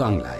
বাংলায়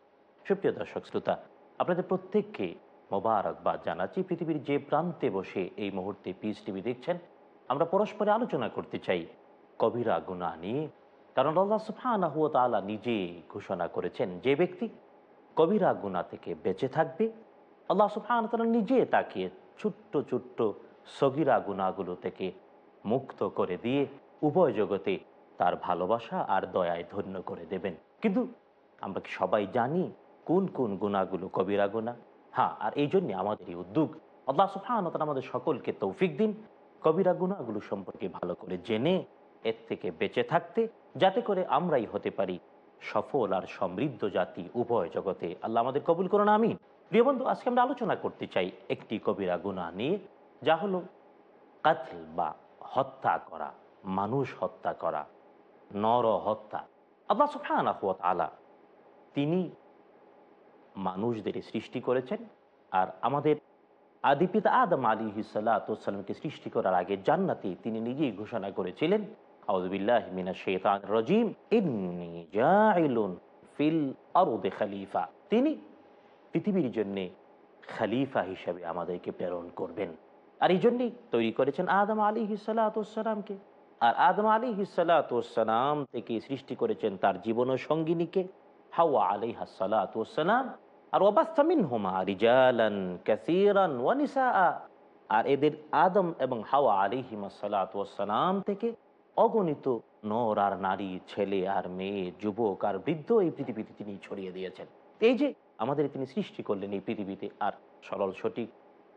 সুপ্রিয় দর্শক, শ্রোতা, আপনাদের প্রত্যেককে মোবারকবাদ জানাচ্ছি। পৃথিবীর যে প্রান্তে বসে এই মুহূর্তে পিস টিভি দেখছেন, আমরা পরস্পরে আলোচনা করতে চাই কবিরা গুনাহ নিয়ে। কারণ আল্লাহ সুফানাহ তালা নিজে ঘোষণা করেছেন, যে ব্যক্তি কবিরা গুনাহ থেকে বেঁচে থাকবে, আল্লাহ সুফান তালা নিজে তাকে ছোট্ট ছোট্ট সগিরা গুনাগুলো থেকে মুক্ত করে দিয়ে উভয় জগতে তার ভালোবাসা আর দয়ায় ধন্য করে দেবেন। কিন্তু আমরা কি সবাই জানি কোন কোন গুণাগুলো কবিরা গুণা? হ্যাঁ আর এই জন্যে আমাদের এই উদ্যোগ আল্লাহ সুফান আমাদের সকলকে তৌফিক দিন। কবিরা গুণাগুলো সম্পর্কে ভালো করে জেনে, এর থেকে বেঁচে থাকতে, যাতে করে আমরাই হতে পারি সফল আর সমৃদ্ধ জাতি উভয় জগতে। আল্লাহ আমাদের কবুল করুন আমি প্রিয় বন্ধু, আজকে আমরা আলোচনা করতে চাই একটি কবিরা গুণা নিয়ে, যা হলো কাতল বা হত্যা করা, মানুষ হত্যা করা, নর হত্যা। আল্লাহ সুফান আলা তিনি মানুষদের সৃষ্টি করেছেন আর আমাদের আদিপিতা আদম আলী হিসালাতামকে সৃষ্টি করার আগে জান্নাতি তিনি নিজেই ঘোষণা করেছিলেন মিনা রাজিম ফিল খালিফা। তিনি পৃথিবীর জন্যে খালিফা হিসাবে আমাদেরকে প্রেরণ করবেন। আর এই জন্যই তৈরি করেছেন আদম আলী হিসালাতামকে আর আদম আলী হিসালাতাম থেকে সৃষ্টি করেছেন তার জীবন সঙ্গিনীকে। হাওয়া আলী হাসালাতাম আর ওবাস্তামিন হুমা রিজালান ক্যাসিরান ওয়ানিসা আর এদের আদম এবং হাওয়া আলী হিমাসালাতাম থেকে অগণিত নর আর নারী, ছেলে আর মেয়ে, যুবক আর বৃদ্ধ এই পৃথিবীতে তিনি ছড়িয়ে দিয়েছেন। এই যে আমাদের তিনি সৃষ্টি করলেন এই পৃথিবীতে আর সরল সঠিক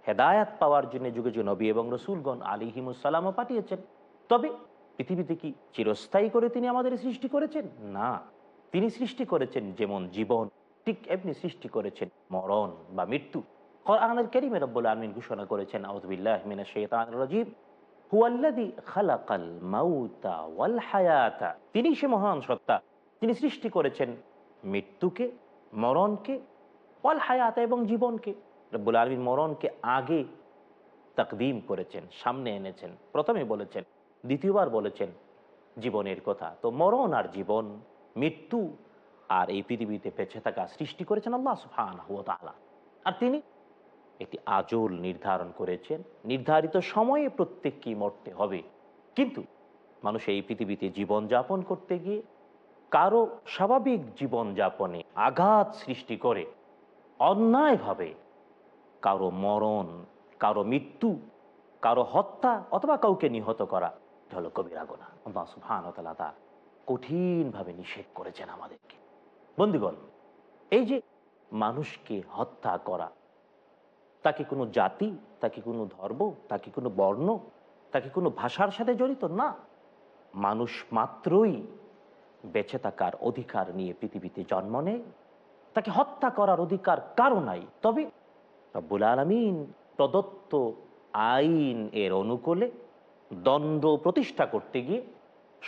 হেদায়াত পাওয়ার জন্য যুগে যুগে নবী এবং রসুলগণ আলী হিমুসালামও পাঠিয়েছেন। তবে পৃথিবীতে কি চিরস্থায়ী করে তিনি আমাদের সৃষ্টি করেছেন? না। তিনি সৃষ্টি করেছেন যেমন জীবন, ঠিক এমনি সৃষ্টি করেছেন মরণ বা মৃত্যু। কোরআনের কারিমে রব্বুল আলমিন ঘোষণা করেছেন আউদুবিল্লাহ মিনা শেতান রাজিব তিনি সে মহান সত্তা। তিনি সৃষ্টি করেছেন মৃত্যুকে, মরণকে, ওয়াল হায়াতা এবং জীবনকে। রব্বুল আলমিন মরণকে আগে তাকদিম করেছেন, সামনে এনেছেন। প্রথমে বলেছেন, দ্বিতীয়বার বলেছেন, জীবনের কথা। তো মরণ আর জীবন মৃত্যু আর এই পৃথিবীতে বেঁচে থাকা সৃষ্টি করেছেন আল্লাহ সুফান আর তিনি একটি আজল নির্ধারণ করেছেন, নির্ধারিত সময়ে প্রত্যেককেই মরতে হবে। কিন্তু মানুষ এই পৃথিবীতে জীবন যাপন করতে গিয়ে কারও স্বাভাবিক জীবন যাপনে আঘাত সৃষ্টি করে, অন্যায়ভাবে কারও মরণ, কারও মৃত্যু, কারও হত্যা অথবা কাউকে নিহত করা, এটা হলো কবিরা গোনা আল্লাহ সুবহানাহু ওয়া তাআলা তা কঠিনভাবে নিষেধ করেছেন আমাদেরকে। বন্ধুগণ, এই যে মানুষকে হত্যা করা, তাকে কোনো জাতি, তাকে কোনো ধর্ম, তাকে কোনো বর্ণ, তাকে কোনো ভাষার সাথে জড়িত না। মানুষ মাত্রই বেঁচে থাকার অধিকার নিয়ে পৃথিবীতে জন্ম নেয়। তাকে হত্যা করার অধিকার কারও নাই। তবে রব্বুল আলমিন প্রদত্ত আইন এর অনুকূলে দ্বন্দ্ব প্রতিষ্ঠা করতে গিয়ে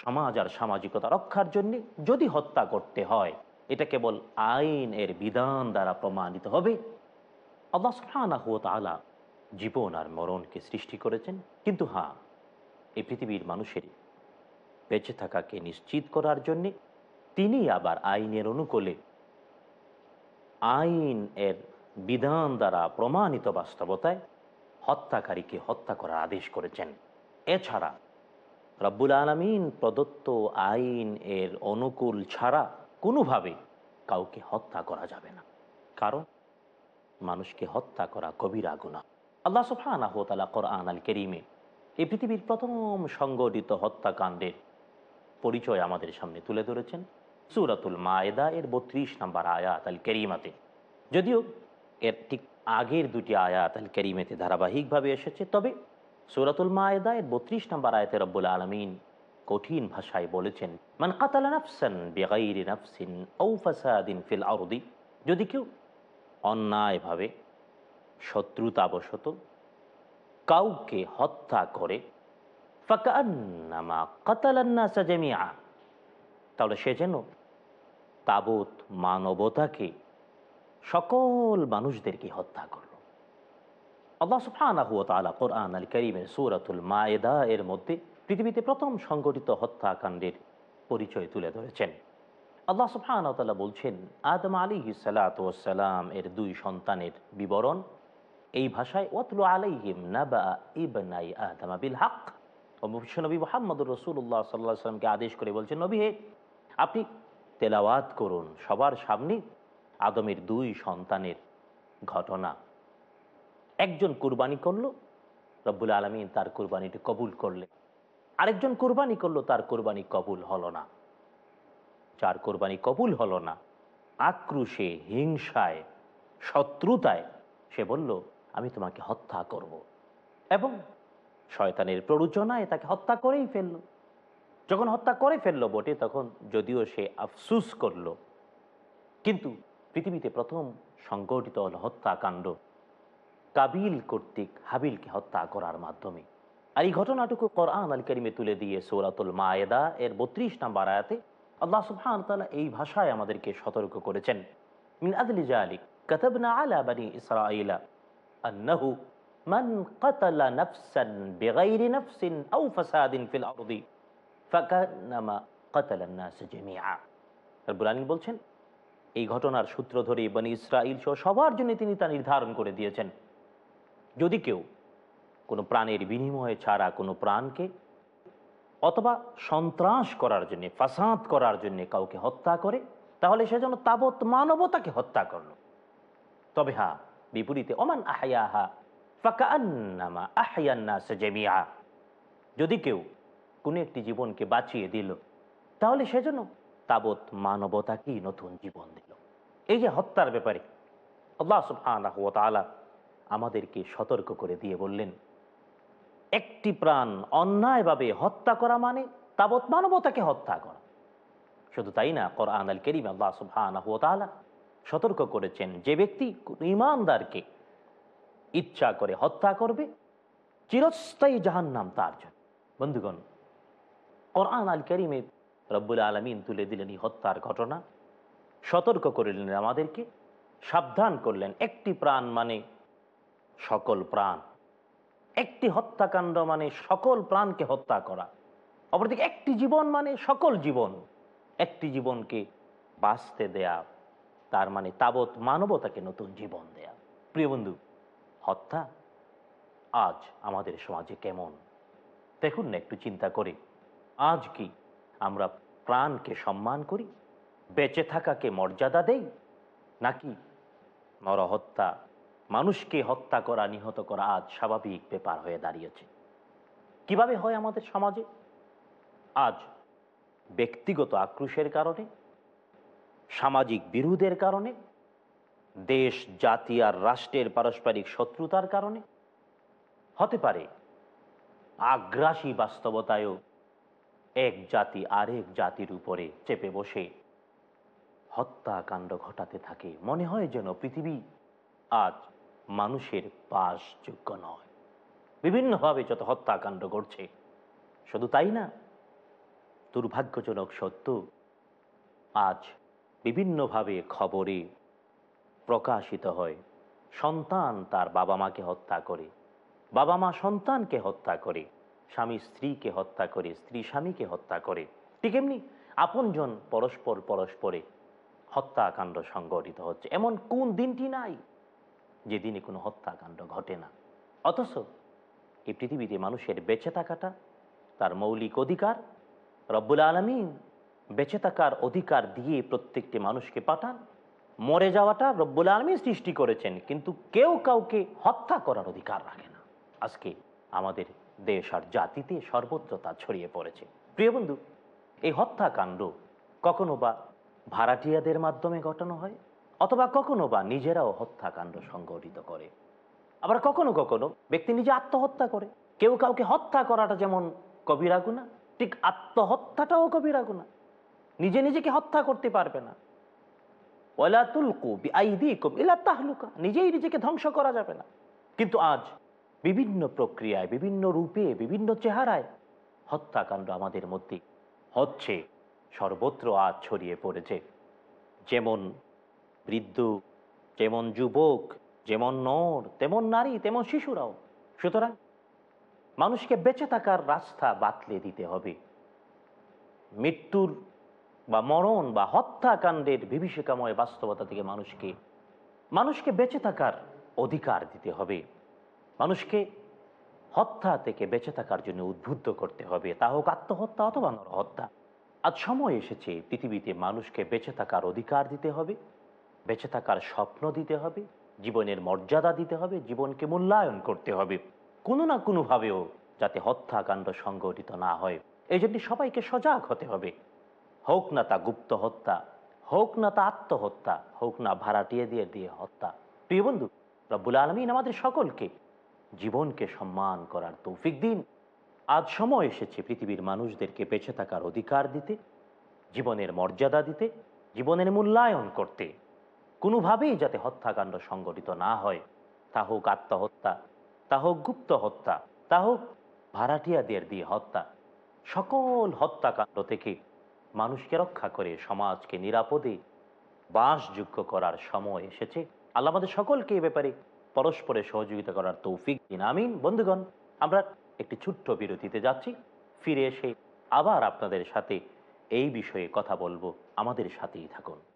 সমাজ আর সামাজিকতা রক্ষার জন্য যদি হত্যা করতে হয়, এটা কেবল আইন এর বিধান দ্বারা প্রমাণিত হবে। আল্লাহ জীবন আর মরণকে সৃষ্টি করেছেন। কিন্তু হ্যাঁ এই পৃথিবীর মানুষের বেঁচে থাকাকে নিশ্চিত করার জন্যে তিনি আবার আইনের অনুকূলে আইন এর বিধান দ্বারা প্রমাণিত বাস্তবতায় হত্যাকারীকে হত্যা করার আদেশ করেছেন। এছাড়া রব্বুল আলমিন প্রদত্ত আইন এর অনুকূল ছাড়া কোনোভাবে কাউকে হত্যা করা যাবে না। কারণ মানুষকে হত্যা করা কবিরা গুণা আল্লাহ সুফানা হোতালা কোরআন আল কেরিমে এই পৃথিবীর প্রথম সংগঠিত হত্যাকাণ্ডের পরিচয় আমাদের সামনে তুলে ধরেছেন। সুরাতুল মায়েদা এর বত্রিশ নম্বর আয়াত আল কেরিমাতে। যদিও এর ঠিক আগের দুটি আয়াত আল কেরিমেতে ধারাবাহিকভাবে এসেছে, তবে সুরাতুল মায়েদা এর বত্রিশ নম্বর আয়াতে রব্বুল আলমিন কঠিন ভাষায় বলেছেন, মান কাতালা নাফসান ফিল আরদি যদি কেউ অন্যায়ভাবে শত্রুতাবশত কাউকে হত্যা করে ফাকান্নামা তাহলে সে যেন তাবৎ মানবতাকে সকল মানুষদেরকে হত্যা করল। আল্লাহ সুবহানাহু ওয়া তাআলা কোরআন আল কারীমের সূরাতুল মায়েদা এর মধ্যে পৃথিবীতে প্রথম সংগঠিত হত্যাকাণ্ডের পরিচয় তুলে ধরেছেন। আল্লাহ তাআলা বলছেন, আদম আলাইহিস সালাতু ওয়াস সালাম এর দুই সন্তানের বিবরণ, এই ভাষায়, ওয়াতলু আলাইহিম নাবা ইবনাই আদম বিল হক। নবী মোহাম্মদুর রসুল্লাহ সাল্লাহ সাল্লামকে আদেশ করে বলছেন, নবী হে, আপনি তেলাওয়াত করুন সবার সামনে আদমের দুই সন্তানের ঘটনা। একজন কুরবানি করল, রব্বুল আলমিন তার কুরবানিটি কবুল করলে আরেকজন কুরবানি করল, তার কুরবানি কবুল হলো না। যার কোরবানি কবুল হলো না, আক্রোশে, হিংসায়, শত্রুতায়, সে বলল, আমি তোমাকে হত্যা করব। এবং শয়তানের প্ররোচনায় তাকে হত্যা করেই ফেলল। যখন হত্যা করে ফেলল বটে, তখন যদিও সে আফসুস করল, কিন্তু পৃথিবীতে প্রথম সংগঠিত হল হত্যাকাণ্ড। কাবিল কর্তৃক হাবিলকে হত্যা করার মাধ্যমে। আর এই ঘটনাটুকু কোরআন আল করিমে তুলে দিয়ে সৌরাতুল মায়েদা এর বত্রিশ নাম্বার আয়াতে আল্লাহ সুবহান তাআলা এই ভাষায় আমাদেরকে সতর্ক করেছেন। মিন আদলি জালিক কাতাবনা আলা বানি ইসরাঈলা আন্নাহু মান কাতালা নাফসান বিগাইরি নাফসিন আও ফাসাদিন ফিল আরদি ফাকান্নামা কাতালা আন-নাস জামিআ। রব্বুল আলামিন বলছেন, এই ঘটনার সূত্র ধরে বনি ইসরাইল সহ সবার জন্য তিনি তা নির্ধারণ করে দিয়েছেন। যদি কেউ কোনো প্রাণের বিনিময়ে ছাড়া কোনো প্রাণকে অথবা সন্ত্রাস করার জন্যে, ফাসাদ করার জন্য কাউকে হত্যা করে, তাহলে সে যেন তাবৎ মানবতাকে হত্যা করল। তবে হা বিপরীতে, ওমান আহায়াহা ফাকান্নামা আহায়ান্নাস জামিআ। যদি কেউ কোনো একটি জীবনকে বাঁচিয়ে দিল, তাহলে সেজন্য তাবৎ মানবতাকেই নতুন জীবন দিল। এই যে হত্যার ব্যাপারে, আল্লাহ তাআলা আমাদেরকে সতর্ক করে দিয়ে বললেন, একটি প্রাণ অন্যায়ভাবে হত্যা করা মানে তাবৎ মানবতাকে হত্যা করা। শুধু তাই না, কোরআন আল করিম আল্লাহ সুবহানাহু সতর্ক করেছেন, যে ব্যক্তি ইমানদারকে ইচ্ছা করে হত্যা করবে, চিরস্থায়ী জাহান নাম তার জন্য। বন্ধুগণ, কোরআন আল করিমে রব্বুল আলমিন তুলে দিলেন এই হত্যার ঘটনা। সতর্ক করলেন আমাদেরকে, সাবধান করলেন, একটি প্রাণ মানে সকল প্রাণ। একটি হত্যাকাণ্ড মানে সকল প্রাণকে হত্যা করা। অপরদিকে একটি জীবন মানে সকল জীবন। একটি জীবনকে বাঁচতে দেয়া, তার মানে তাবৎ মানবতাকে নতুন জীবন দেয়া। প্রিয় বন্ধু, হত্যা আজ আমাদের সমাজে কেমন? দেখুন না, একটু চিন্তা করে। আজ কি আমরা প্রাণকে সম্মান করি? বেঁচে থাকাকে মর্যাদা দেই? নাকি নরহত্যা মানুষকে হত্যা করা, নিহত করা আজ স্বাভাবিক ব্যাপার হয়ে দাঁড়িয়েছে। কীভাবে হয় আমাদের সমাজে? আজ ব্যক্তিগত আক্রোশের কারণে, সামাজিক বিরোধের কারণে, দেশ, জাতি আর রাষ্ট্রের পারস্পরিক শত্রুতার কারণে। হতে পারে আগ্রাসী বাস্তবতায়ও এক জাতি আরেক জাতির উপরে চেপে বসে হত্যাকাণ্ড ঘটাতে থাকে। মনে হয় যেন পৃথিবী আজ মানুষের বাসযোগ্য নয়। বিভিন্নভাবে যত হত্যাকাণ্ড ঘটছে, শুধু তাই না, দুর্ভাগ্যজনক সত্য, আজ বিভিন্নভাবে খবরে প্রকাশিত হয়, সন্তান তার বাবা মাকে হত্যা করে বাবা মা সন্তানকে হত্যা করে, স্বামী স্ত্রীকে হত্যা করে, স্ত্রী স্বামীকে হত্যা করে। ঠিক এমনি আপনজন পরস্পর পরস্পরে হত্যাকাণ্ড সংগঠিত হচ্ছে। এমন কোন দিনটি নাই? যে দিনে কোনো হত্যাকাণ্ড ঘটে না। অথচ এই পৃথিবীতে মানুষের বেঁচে থাকাটা তার মৌলিক অধিকার, রব্বুল আলমিন বেঁচে থাকার অধিকার দিয়ে প্রত্যেকটি মানুষকে পাঠান। মরে যাওয়াটা রব্বুল আলমিন সৃষ্টি করেছেন, কিন্তু কেউ কাউকে হত্যা করার অধিকার রাখে না। আজকে আমাদের দেশ আর জাতিতে সর্বত্র তা ছড়িয়ে পড়েছে। প্রিয় বন্ধু, এই হত্যাকাণ্ড কখনো বা ভাড়াটিয়াদের মাধ্যমে ঘটানো হয়? অথবা কখনো বা নিজেরাও হত্যাকাণ্ড সংগঠিত করে। আবার কখনো কখনো ব্যক্তি নিজে আত্মহত্যা করে। কেউ কাউকে হত্যা করাটা যেমন কবিরা গুণা ঠিক আত্মহত্যাটাও কবিরা গুণা নিজে নিজেকে হত্যা করতে পারবে না। তাহলুকা, নিজেই নিজেকে ধ্বংস করা যাবে না। কিন্তু আজ বিভিন্ন প্রক্রিয়ায়, বিভিন্ন রূপে, বিভিন্ন চেহারায় হত্যাকাণ্ড আমাদের মধ্যে হচ্ছে সর্বত্র আজ ছড়িয়ে পড়েছে। যেমন বৃদ্ধ, যেমন যুবক, যেমন নর, তেমন নারী, তেমন শিশুরাও। সুতরাং মানুষকে বেঁচে থাকার রাস্তা বাতলে দিতে হবে। মৃত্যুর বা মরণ বা হত্যাকাণ্ডের বিভীষিকাময় বাস্তবতা থেকে মানুষকে মানুষকে বেঁচে থাকার অধিকার দিতে হবে। মানুষকে হত্যা থেকে বেঁচে থাকার জন্য উদ্বুদ্ধ করতে হবে। তা হোক আত্মহত্যা অথবা নরহত্যা। আজ সময় এসেছে, পৃথিবীতে মানুষকে বেঁচে থাকার অধিকার দিতে হবে। বেঁচে থাকার স্বপ্ন দিতে হবে, জীবনের মর্যাদা দিতে হবে, জীবনকে মূল্যায়ন করতে হবে। কোনো না কোনোভাবেও যাতে হত্যাকাণ্ড সংগঠিত না হয়। এই জন্য সবাইকে সজাগ হতে হবে। হোক না তা গুপ্ত হত্যা, হোক না তা আত্মহত্যা, হোক না ভাড়াটিয়ে দিয়ে দিয়ে হত্যা। প্রিয় বন্ধু, রব্বুল আলমিন আমাদের সকলকে জীবনকে সম্মান করার তৌফিক দিন। আজ সময় এসেছে পৃথিবীর মানুষদেরকে বেঁচে থাকার অধিকার দিতে, জীবনের মর্যাদা দিতে, জীবনের মূল্যায়ন করতে। কোনোভাবেই যাতে হত্যাকাণ্ড সংগঠিত না হয়। তা হোক আত্মহত্যা, তা হোক গুপ্ত হত্যা, তা হোক ভাড়াটিয়াদের দিয়ে হত্যা। সকল হত্যাকাণ্ড থেকে মানুষকে রক্ষা করে সমাজকে নিরাপদে বাসযোগ্য করার সময় এসেছে। আল্লাহ আমাদের সকলকে এ ব্যাপারে পরস্পরের সহযোগিতা করার তৌফিক দিন। আমিন। বন্ধুগণ, আমরা একটি ছোট্ট বিরতিতে যাচ্ছি। ফিরে এসে আবার আপনাদের সাথে এই বিষয়ে কথা বলব। আমাদের সাথেই থাকুন।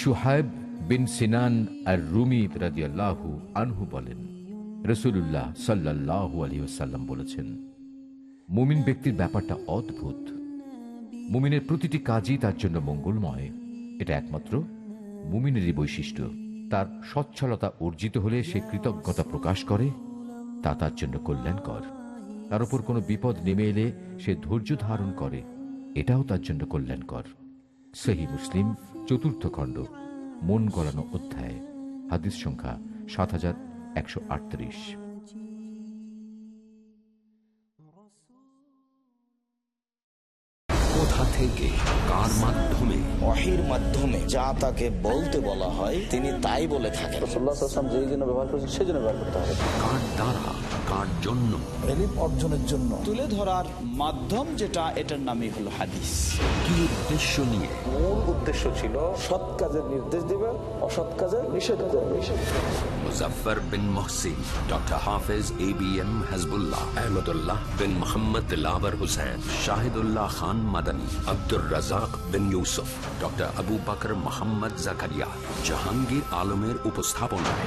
সুহাইব বিন সিনান আর রুমি রাজিয়াল্লাহু আনহু বলেন রসুল্লাহ সাল্লাহ আলহিসাল্লাম বলেছেন, মুমিন ব্যক্তির ব্যাপারটা অদ্ভুত। মুমিনের প্রতিটি কাজই তার জন্য মঙ্গলময়। এটা একমাত্র মুমিনেরই বৈশিষ্ট্য। তার সচ্ছলতা অর্জিত হলে সে কৃতজ্ঞতা প্রকাশ করে, তা তার জন্য কল্যাণকর। তার উপর কোনো বিপদ নেমে এলে সে ধৈর্য ধারণ করে, এটাও তার জন্য কল্যাণকর। সেহী মুসলিম চতুর্থ খণ্ড মন গলানো অধ্যায় হাদিস সংখ্যা সাত হাজার একশো আটত্রিশ। কোথা থেকে কার মাধ্যমে মাধ্যমে যা তাকে বলতে বলা হয় তিনি তাই বলে থাকেন। যেই জন্য ব্যবহার করেছেন সেই জন্য ব্যবহার করতে হবে। কার দ্বারা কার জন্য। এলিম অর্জনের জন্য। তুলে ধরার মাধ্যম যেটা এটার নামই হলো হাদিস। কি উদ্দেশ্য নিয়ে? মূল উদ্দেশ্য ছিল সৎ কাজের নির্দেশ দিবে অসৎ কাজের নিষেধ করবে। Muzaffar bin Mohsin doctor Hafez A B M Hajbullah Ahmadullah bin Mohammad Dilawar Hossain Shahidullah Khan Madani Abdur Razzak bin Yusuf doctor Abu Bakr Mohammad Zakaria Jahangir আলমের উপস্থাপনায়।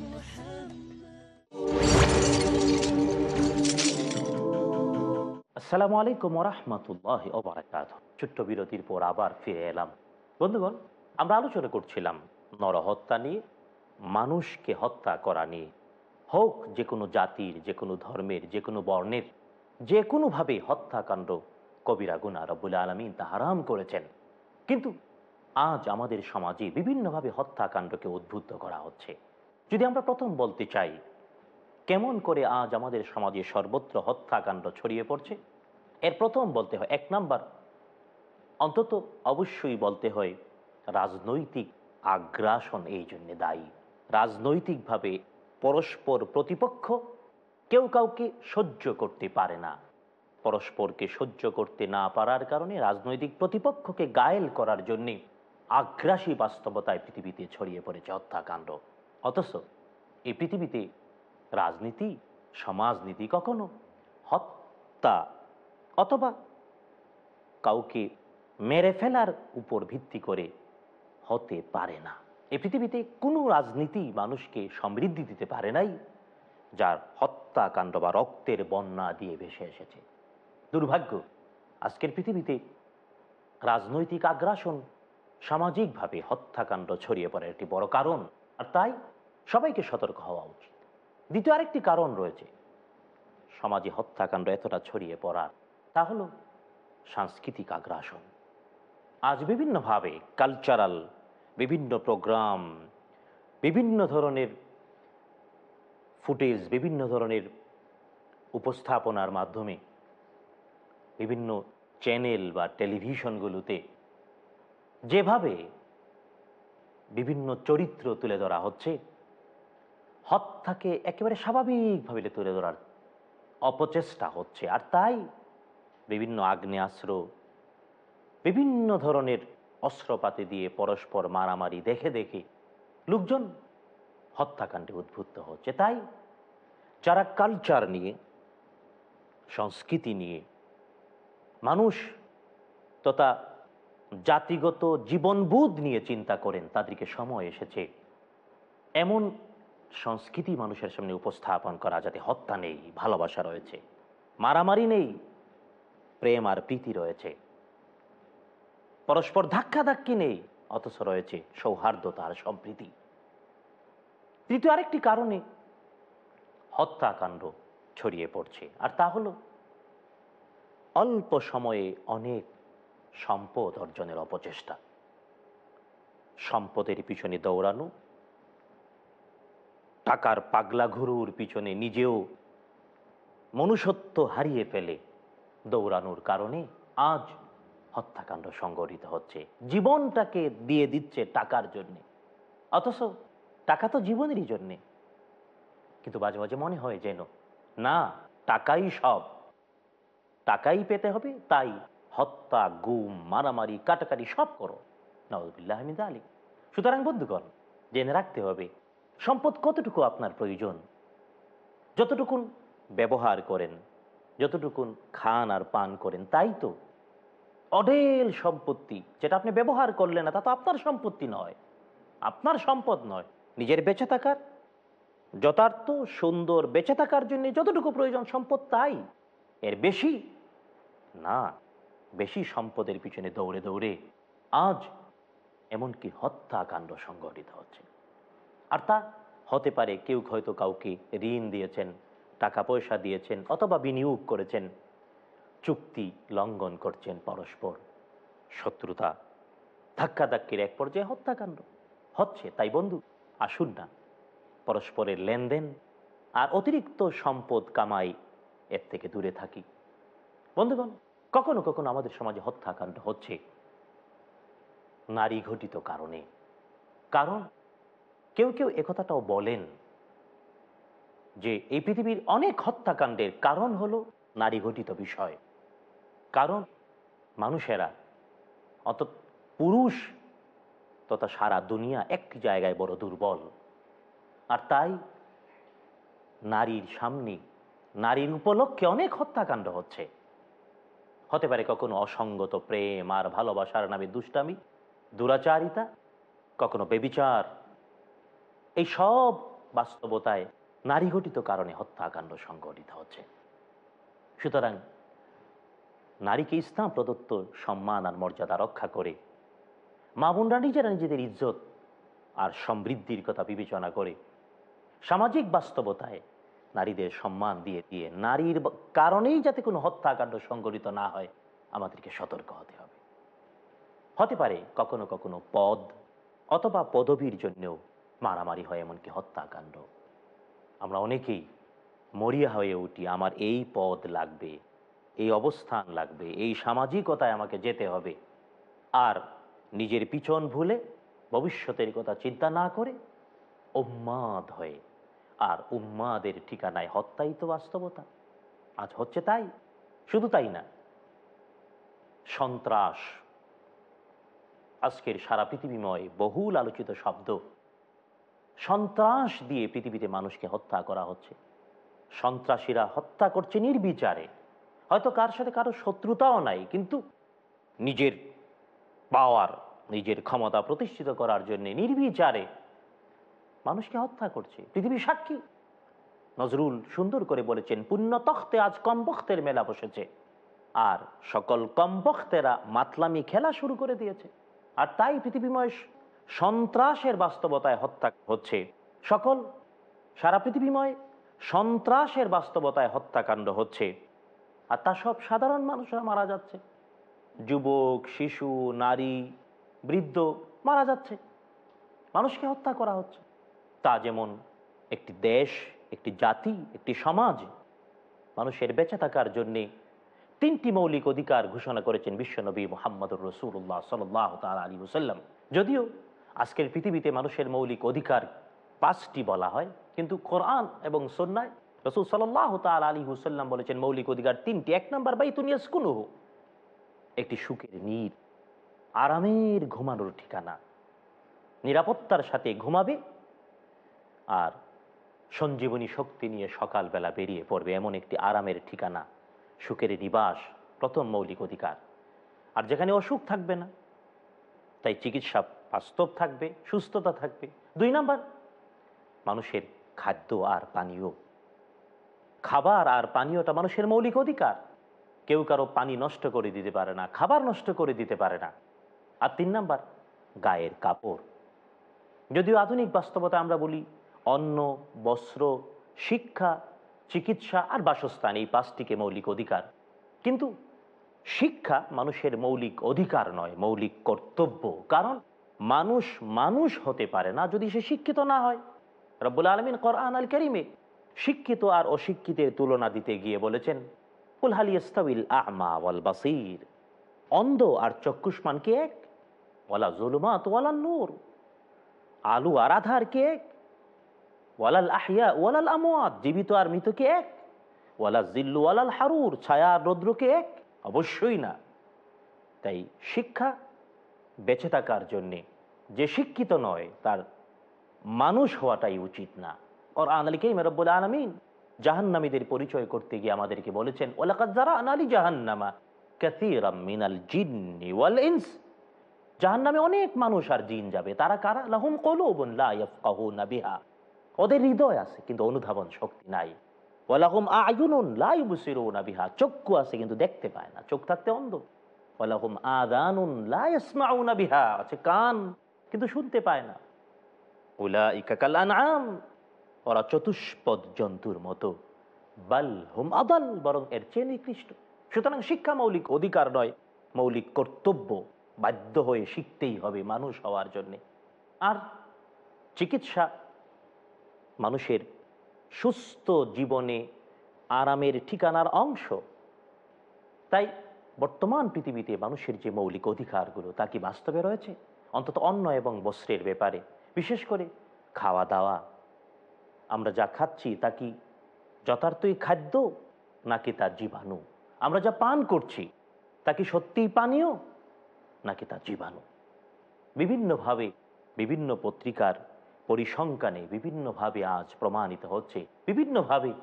আসসালামু আলাইকুম রহমতুল্লাহ ওবরাকাত ছোট্ট বিরতির পর আবার ফিরে এলাম। বন্ধুগণ, আমরা আলোচনা করছিলাম নরহত্যা নিয়ে, মানুষকে হত্যা করা নিয়ে। হোক যে কোনো জাতির, যে কোনো ধর্মের, যে কোনো বর্ণের, যে কোনোভাবে হত্যাকাণ্ড কবিরা গুনা রব্বুল আলমিন তা হারাম করেছেন। কিন্তু আজ আমাদের সমাজে বিভিন্নভাবে হত্যাকাণ্ডকে উদ্বুদ্ধ করা হচ্ছে। যদি আমরা প্রথম বলতে চাই, কেমন করে আজ আমাদের সমাজে সর্বত্র হত্যাকাণ্ড ছড়িয়ে পড়ছে? এর প্রথম বলতে হয়, এক নাম্বার, অন্তত অবশ্যই বলতে হয়, রাজনৈতিক আগ্রাসন এই জন্যে দায়ী। রাজনৈতিকভাবে পরস্পর প্রতিপক্ষ কেউ কাউকে সহ্য করতে পারে না। পরস্পরকে সহ্য করতে না পারার কারণে রাজনৈতিক প্রতিপক্ষকে গায়েল করার জন্যে আগ্রাসী বাস্তবতায় পৃথিবীতে ছড়িয়ে পড়েছে হত্যাকাণ্ড। অথচ এই পৃথিবীতে রাজনীতি, সমাজনীতি কখনো হত্যা অথবা কাউকে মেরে ফেলার উপর ভিত্তি করে হতে পারে না। এ পৃথিবীতে কোনো রাজনীতি মানুষকে সমৃদ্ধি দিতে পারে নাই, যার হত্যাকাণ্ড বা রক্তের বন্যা দিয়ে ভেসে এসেছে। দুর্ভাগ্য, আজকের পৃথিবীতে রাজনৈতিক আগ্রাসন সামাজিকভাবে হত্যাকাণ্ড ছড়িয়ে পড়ার একটি বড় কারণ, আর তাই সবাইকে সতর্ক হওয়া উচিত। দ্বিতীয় আরেকটি কারণ রয়েছে, সমাজে হত্যাকাণ্ড এতটা ছড়িয়ে পড়ার তা হলো সাংস্কৃতিক আগ্রাসন। আজ বিভিন্নভাবে কালচারাল বিভিন্ন প্রোগ্রাম বিভিন্ন ধরনের ফুটেজ বিভিন্ন ধরনের উপস্থাপনার মাধ্যমে বিভিন্ন চ্যানেল বা টেলিভিশনগুলোতে যেভাবে বিভিন্ন চরিত্র তুলে ধরা হচ্ছে, হত্যাকে একেবারে স্বাভাবিকভাবে তুলে ধরার অপচেষ্টা হচ্ছে। আর তাই বিভিন্ন আগ্নেয়াস্ত্র, বিভিন্ন ধরনের অস্ত্রপাতি দিয়ে পরস্পর মারামারি দেখে দেখে লোকজন হত্যাকাণ্ডে উদ্বুদ্ধ হচ্ছে। তাই যারা কালচার নিয়ে, সংস্কৃতি নিয়ে, মানুষ তথা জাতিগত জীবনবোধ নিয়ে চিন্তা করেন, তাদেরকে সময় এসেছে এমন সংস্কৃতি মানুষের সামনে উপস্থাপন করা যাতে হত্যা নেই, ভালোবাসা রয়েছে, মারামারি নেই প্রেম আর প্রীতি রয়েছে। পরস্পর ধাক্কাধাক্কি নেই, অথচ রয়েছে সৌহার্দ্যতা আর সম্প্রীতি। তৃতীয় আরেকটি কারণে হত্যাকাণ্ড ছড়িয়ে পড়ছে, আর তা হল অল্প সময়ে অনেক সম্পদ অর্জনের অপচেষ্টা। সম্পদের পিছনে দৌড়ানো, টাকার পাগলা ঘুরুর পিছনে নিজেও মনুষ্যত্ব হারিয়ে ফেলে দৌড়ানোর কারণে আজ হত্যাকাণ্ড সংগঠিত হচ্ছে। জীবনটাকে দিয়ে দিচ্ছে টাকার জন্যে। অথচ টাকা তো জীবনেরই জন্যে। কিন্তু মাঝে মাঝে মনে হয় যেন, না, টাকাই সব। টাকাই পেতে হবে, তাই হত্যা, গুম, মারামারি, কাটাকাটি সব করো। নওয়াজবিল্লাহ হামিদ আলী সুতরাং বন্ধুগণ, জেনে রাখতে হবে, সম্পদ কতটুকু আপনার প্রয়োজন? যতটুকুন ব্যবহার করেন। যতটুকুন খান আর পান করেন, তাই তো? অডেল সম্পত্তি, যেটা আপনি ব্যবহার করলেন না, তা তো আপনার সম্পত্তি নয়। আপনার সম্পদ নয়, নিজের বেঁচে থাকার। যথার্থ, সুন্দর বেঁচে থাকার জন্য যতটুকু প্রয়োজন সম্পদ, তাই। এর বেশি? না, বেশি সম্পদের পিছনে দৌড়ে দৌড়ে আজ এমনকি হত্যাকাণ্ড সংঘটিত হচ্ছে। আর তা হতে পারে, কেউ হয়তো কাউকে ঋণ দিয়েছেন টাকা পয়সা দিয়েছেন অথবা বিনিয়োগ করেছেন। চুক্তি লঙ্ঘন করছেন পরস্পর। শত্রুতা, ধাক্কাধাক্কির এক পর্যায়ে হত্যাকাণ্ড। হচ্ছে, তাই বন্ধু, আসুন না। পরস্পরের লেনদেন আর অতিরিক্ত সম্পদ কামাই এর থেকে দূরে থাকি। বন্ধুগণ, কখনো কখনো আমাদের সমাজে হত্যাকাণ্ড হচ্ছে। নারী ঘটিত কারণে। কারণ, কেউ কেউ একথাটাও বলেন যে এই পৃথিবীর অনেক হত্যাকাণ্ডের কারণ হলো নারী ঘটিত বিষয়। কারণ মানুষেরা অত পুরুষ তথা সারা দুনিয়া একটি জায়গায় বড় দুর্বল। আর তাই নারীর সামনে, নারীর উপলক্ষে অনেক হত্যাকাণ্ড হচ্ছে। হতে পারে কখনো অসঙ্গত প্রেম আর ভালোবাসার নামে দুষ্টামি, দুরাচারিতা, কখনো বেবিচার। এই সব বাস্তবতায় নারী ঘটিত কারণে হত্যাকাণ্ড সংঘটিত হচ্ছে। সুতরাং নারীকে ইসলাম প্রদত্ত সম্মান আর মর্যাদা রক্ষা করে, মা বোনরা নিজেরা নিজেদের ইজ্জত আর সমৃদ্ধির কথা বিবেচনা করে সামাজিক বাস্তবতায় নারীদের সম্মান দিয়ে দিয়ে নারীর কারণেই যাতে কোনো হত্যাকাণ্ড সংঘটিত না হয়, আমাদেরকে সতর্ক হতে হবে। হতে পারে কখনো কখনো পদ অথবা পদবীর জন্যও মারামারি হয় এমনকি হত্যাকাণ্ড। আমরা অনেকেই মরিয়া হয়ে উঠি, আমার এই পদ লাগবে, এই অবস্থান লাগবে, এই সামাজিকতায় আমাকে যেতে হবে। আর নিজের পিছন ভুলে, ভবিষ্যতের কথা চিন্তা না করে উম্মাদ হয়ে, আর উম্মাদের ঠিকানায় হত্যাই তো বাস্তবতা। আজ হচ্ছে তাই, শুধু তাই না। সন্ত্রাস, আজকের সারা পৃথিবীময় বহুল আলোচিত শব্দ সন্ত্রাস দিয়ে পৃথিবীতে মানুষকে হত্যা করা হচ্ছে। সন্ত্রাসীরা হত্যা করছে নির্বিচারে। হয়তো কার সাথে কারও শত্রুতাও নাই, কিন্তু নিজের পাওয়ার নিজের ক্ষমতা প্রতিষ্ঠিত করার জন্য নির্বিচারে মানুষকে হত্যা করছে। পৃথিবী সাক্ষী। নজরুল সুন্দর করে বলেছেন, পুণ্য তখ্তে আজ কমবক্তের মেলা বসেছে। আর সকল কমবক্তেরা মাতলামি খেলা শুরু করে দিয়েছে। আর তাই পৃথিবীময় সন্ত্রাসের বাস্তবতায় হত্যা হচ্ছে। সকল সারা পৃথিবীময় সন্ত্রাসের বাস্তবতায় হত্যাকাণ্ড হচ্ছে। আর তা সব সাধারণ মানুষরা মারা যাচ্ছে। যুবক, শিশু, নারী, বৃদ্ধ মারা যাচ্ছে। মানুষকে হত্যা করা হচ্ছে। তা যেমন একটি দেশ, একটি জাতি, একটি সমাজ মানুষের বেঁচে থাকার জন্যে তিনটি মৌলিক অধিকার ঘোষণা করেছেন বিশ্বনবী মোহাম্মদুর রসুল্লাহ সাল্লাহ তাল আলী হুসাল্লাম যদিও আজকের পৃথিবীতে মানুষের মৌলিক অধিকার পাঁচটি বলা হয়, কিন্তু কোরআন এবং সন্ন্যায় রসুল সাল্লাহ তাল আলী হুসাল্লাম বলেছেন, মৌলিক অধিকার তিনটি। এক নম্বর বাইতুনিয়াস কুনুহ একটি সুখের নীর, আরামের ঘুমানোর ঠিকানা। নিরাপত্তার সাথে ঘুমাবে আর সঞ্জীবনী শক্তি নিয়ে সকালবেলা বেরিয়ে পড়বে, এমন একটি আরামের ঠিকানা, সুখের নিবাস, প্রথম মৌলিক অধিকার। আর যেখানে অসুখ থাকবে না, তাই চিকিৎসা বাস্তব থাকবে, সুস্থতা থাকবে। দুই নাম্বার, মানুষের খাদ্য আর পানীয়। খাবার আর পানীয়টা মানুষের মৌলিক অধিকার। কেউ কারও পানি নষ্ট করে দিতে পারে না, খাবার নষ্ট করে দিতে পারে না। আর তিন নাম্বার, গায়ের কাপড়। যদিও আধুনিক বাস্তবতা আমরা বলি, অন্ন, বস্ত্র, শিক্ষা, চিকিৎসা আর বাসস্থান এই পাঁচটিকে মৌলিক অধিকার। কিন্তু শিক্ষা মানুষের মৌলিক অধিকার নয়, মৌলিক কর্তব্য। কারণ মানুষ মানুষ হতে পারে না যদি সে শিক্ষিত না হয়। রব্বুল আলমিন কোরআন আল করিমে শিক্ষিত আর অশিক্ষিতের তুলনা দিতে গিয়ে বলেছেন ওয়াল বাসির? অন্ধ আর চক্ষুষ্মান কি এক? ওয়ালা জুলুমাত ওয়ালা নূর? আলু আর আধার কি এক? ওয়ালাল আহিয়া ওয়ালাল আমোয়াত জীবিত আর মৃত কি এক? ওয়ালা জিল্লু ওয়ালাল হারুর? ছায়া আর রৌদ্র কি এক? অবশ্যই না। তাই শিক্ষা বেঁচে থাকার জন্যে যে শিক্ষিত নয়, তার মানুষ হওয়াটাই উচিত না। ওর আনালিকেই মেরব্বুল আলমিন জাহান্নামীদের পরিচয় করতে গিয়ে আমাদেরকে বলেছেন ওলাকাত যারা আনালি জাহান্নামা কাসীরাম মিনাল জিন্নি জাহান্নামে অনেক মানুষ আর জিন যাবে। তারা কারা? লাহুম কলুবুন লা ইয়াফকাহুনা বিহা। ওদের হৃদয় আছে, কিন্তু অনুধাবন শক্তি নাই। ওয়ালাহুম আয়ুনুন লা ইউবসিরুনা বিহা। চক্ষু আছে, কিন্তু দেখতে পায় না। চোখ থাকতে অন্ধ। ওয়ালাহুম আদানুন লা ইয়াসমাউনা বিহা। আছে কান। কিন্তু শুনতে পায় না। উলাইকা কাল আনআম, ওরা চতুষ্পদ জন্তুর মতো। বাল হুম আদাল, বরং এর চেয়ে নিকৃষ্ট। সুতরাং শিক্ষা মৌলিক অধিকার নয়, মৌলিক কর্তব্য বাধ্য হয়ে শিখতেই হবে মানুষ হওয়ার জন্যে। আর চিকিৎসা, মানুষের সুস্থ জীবনে আরামের ঠিকানার অংশ। তাই বর্তমান পৃথিবীতে মানুষের যে মৌলিক অধিকারগুলো, তা কি বাস্তবে রয়েছে? অন্তত অন্ন এবং বস্ত্রের ব্যাপারে, বিশেষ করে খাওয়া দাওয়া আমরা যা খাচ্ছি তা কি যথার্থই খাদ্য নাকি তার জীবাণু? আমরা যা পান করছি তা কি সত্যিই পানীয় নাকি তার জীবাণু? বিভিন্নভাবে বিভিন্ন পত্রিকার পরিসংখ্যানে বিভিন্নভাবে আজ প্রমাণিত হচ্ছে, বিভিন্নভাবে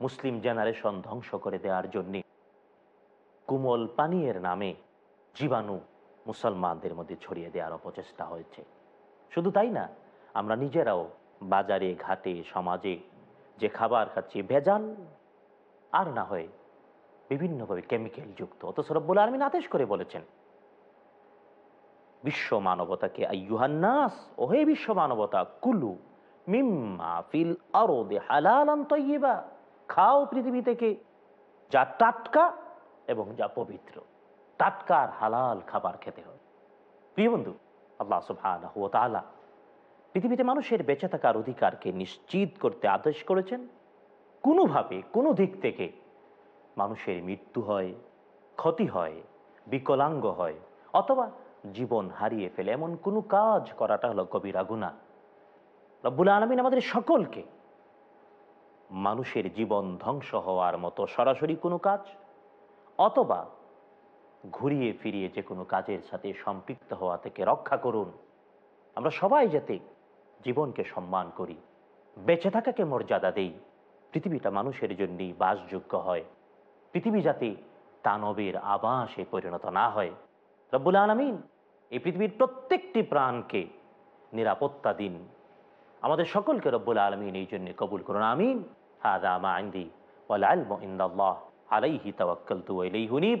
মুসলিম জেনারেশন ধ্বংস করে দেওয়ার জন্যে কুমল পানীয়ের নামে জীবাণু মুসলমানদের মধ্যে ছড়িয়ে দেওয়ার অপচেষ্টা হয়েছে। শুধু তাই না, আমরা নিজেরাও বাজারে, ঘাটে, সমাজে যে খাবার খাচ্ছি, ভেজাল আর না হয় বিভিন্নভাবে কেমিক্যাল যুক্ত। অথচ রব্বুল আলমিন আদেশ করে বলেছেন, বিশ্ব মানবতাকে আইয়ুহান্নাস ওহে বিশ্ব মানবতা, কুলু মিম্মা ফিল আরদে খাও পৃথিবী থেকে যা টাটকা এবং যা পবিত্র। টাটকা আর হালাল খাবার খেতে হয়। প্রিয় বন্ধু, আল্লাহ তাআলা পৃথিবীতে মানুষের বেঁচে থাকার অধিকারকে নিশ্চিত করতে আদেশ করেছেন। কোনোভাবে, কোনো দিক থেকে মানুষের মৃত্যু হয়, ক্ষতি হয়, বিকলাঙ্গ হয়, অথবা জীবন হারিয়ে ফেলে। এমন কোনো কাজ করাটা হলো কবিরা গুণা রব্বুল আলমিন আমাদের সকলকে মানুষের জীবন ধ্বংস হওয়ার মতো সরাসরি কোনো কাজ, অথবা ঘুরিয়ে ফিরিয়ে যে কোনো কাজের সাথে সম্পৃক্ত হওয়া থেকে রক্ষা করুন। আমরা সবাই যাতে জীবনকে সম্মান করি, বেঁচে থাকাকে মর্যাদা দেই। পৃথিবীটা মানুষের জন্যই বাসযোগ্য হয়। পৃথিবী যাতে দানবের আবাসে পরিণত না হয়। রব্বুল আলমিন, এই পৃথিবীর প্রত্যেকটি প্রাণকে নিরাপত্তা দিন। আমাদের সকলকে রব্বুল আলমিন এই জন্য কবুল করুন, আমিন। হাদা মা আইন্দি ওয়াল আলম ইন্দাল্লাহ আলাইহি তাওয়াক্কালতু ওয়া ইলাইহি হুনিব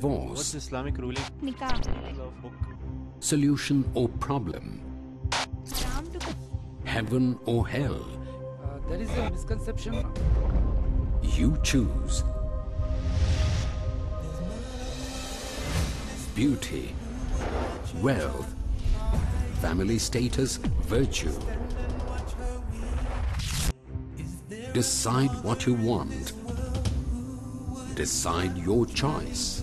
divorce? What's Islamic ruling? Nikah. Solution or problem? Heaven or hell? Uh, there is a misconception. You choose. Beauty, wealth, family status, virtue. Decide what you want. Decide your choice.